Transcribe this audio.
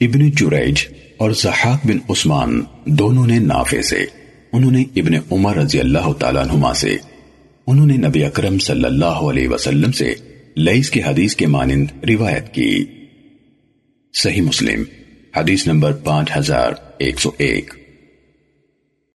ابن جریج اور زحاق بن عثمان دونوں نے نافع سے، انہوں نے ابن عمر رضی اللہ تعالیٰ عنہما سے، انہوں نے نبی اکرم صلی اللہ علیہ وسلم سے لئیس کی حدیث کے مانند روایت کی۔ صحیح مسلم، حدیث نمبر پانچ ہزار ایک سو ایک۔